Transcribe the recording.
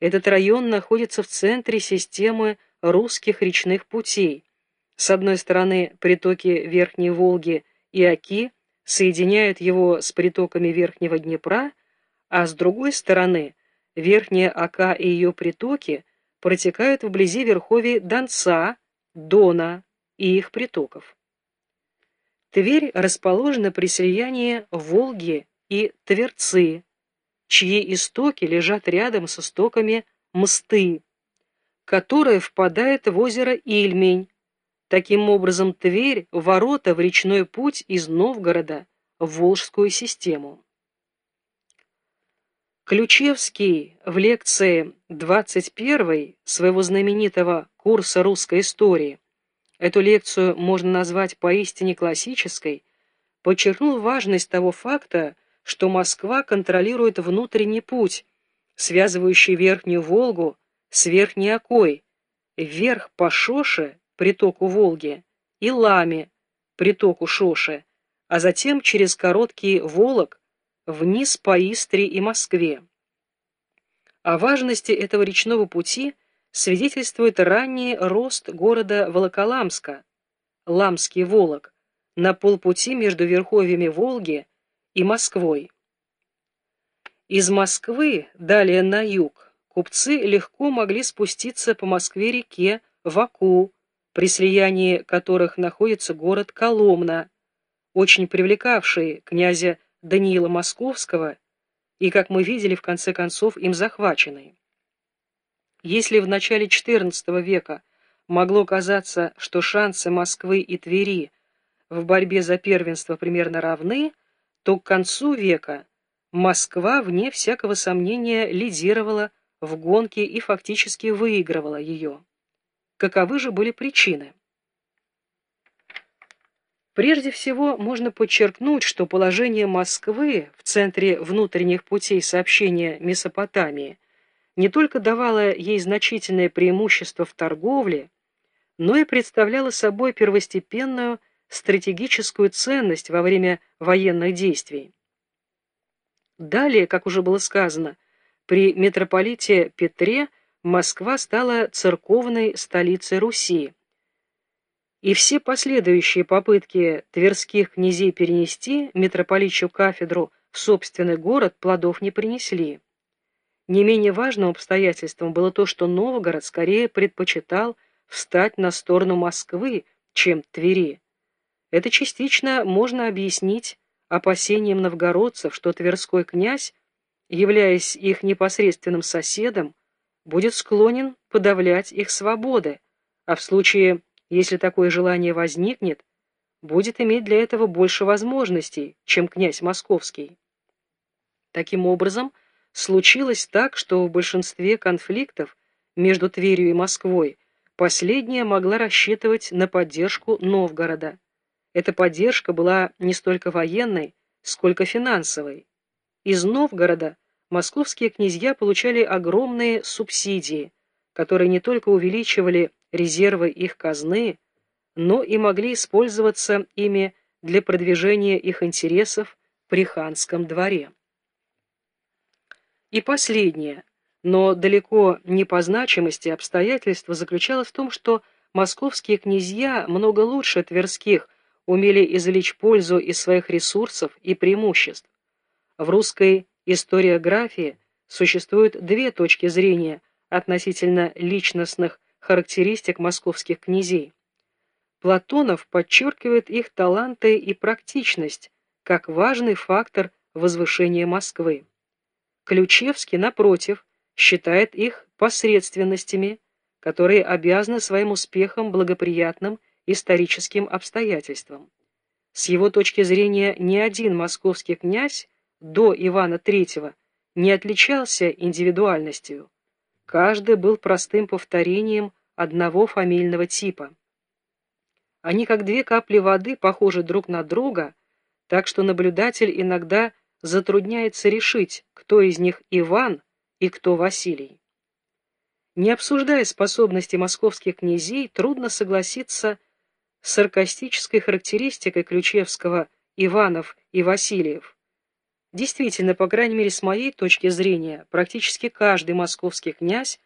Этот район находится в центре системы русских речных путей. С одной стороны, притоки Верхней Волги и Оки соединяют его с притоками Верхнего Днепра, а с другой стороны, Верхняя Ока и ее притоки протекают вблизи верховий Донца, Дона и их притоков. Тверь расположена при слиянии Волги и Тверцы, чьи истоки лежат рядом с истоками Мсты, которая впадает в озеро Ильмень. Таким образом, Тверь – ворота в речной путь из Новгорода в Волжскую систему. Ключевский в лекции 21 своего знаменитого курса русской истории, эту лекцию можно назвать поистине классической, подчеркнул важность того факта, что Москва контролирует внутренний путь, связывающий Верхнюю Волгу с Верхней Окой, вверх по Шоше, притоку Волги, и Ламе, притоку Шоши, а затем через короткий Волок вниз по Истре и Москве. О важности этого речного пути свидетельствует ранний рост города Волоколамска, Ламский Волок, на полпути между верховьями Волги и Москвой. Из Москвы, далее на юг, купцы легко могли спуститься по Москве-реке в Аку, при слиянии которых находится город Коломна, очень привлекавший князя Даниила Московского и, как мы видели, в конце концов им захваченный. Если в начале XIV века могло казаться, что шансы Москвы и Твери в борьбе за первенство примерно равны, то к концу века Москва, вне всякого сомнения, лидировала в гонке и фактически выигрывала ее. Каковы же были причины? Прежде всего, можно подчеркнуть, что положение Москвы в центре внутренних путей сообщения Месопотамии не только давало ей значительное преимущество в торговле, но и представляло собой первостепенную стратегическую ценность во время военных действий. Далее, как уже было сказано, при митрополите Петре Москва стала церковной столицей Руси и все последующие попытки тверских князей перенести митрополичью кафедру в собственный город плодов не принесли. Не менее важным обстоятельством было то, что Новгород скорее предпочитал встать на сторону Москвы, чем Твери. Это частично можно объяснить опасением новгородцев, что Тверской князь, являясь их непосредственным соседом, будет склонен подавлять их свободы, а в случае если такое желание возникнет, будет иметь для этого больше возможностей, чем князь Московский. Таким образом, случилось так, что в большинстве конфликтов между Тверью и Москвой последняя могла рассчитывать на поддержку Новгорода. Эта поддержка была не столько военной, сколько финансовой. Из Новгорода московские князья получали огромные субсидии, которые не только увеличивали резервы их казны, но и могли использоваться ими для продвижения их интересов при ханском дворе. И последнее, но далеко не по значимости обстоятельство заключалось в том, что московские князья много лучше тверских умели извлечь пользу из своих ресурсов и преимуществ. В русской историографии существуют две точки зрения относительно личностных характеристик московских князей. Платонов подчеркивает их таланты и практичность как важный фактор возвышения Москвы. Ключевский, напротив, считает их посредственностями, которые обязаны своим успехом благоприятным историческим обстоятельствам. С его точки зрения ни один московский князь до Ивана III не отличался индивидуальностью. Каждый был простым повторением одного фамильного типа. Они как две капли воды похожи друг на друга, так что наблюдатель иногда затрудняется решить, кто из них Иван и кто Василий. Не обсуждая способности московских князей, трудно согласиться саркастической характеристикой Ключевского Иванов и Васильев. Действительно, по крайней мере, с моей точки зрения, практически каждый московский князь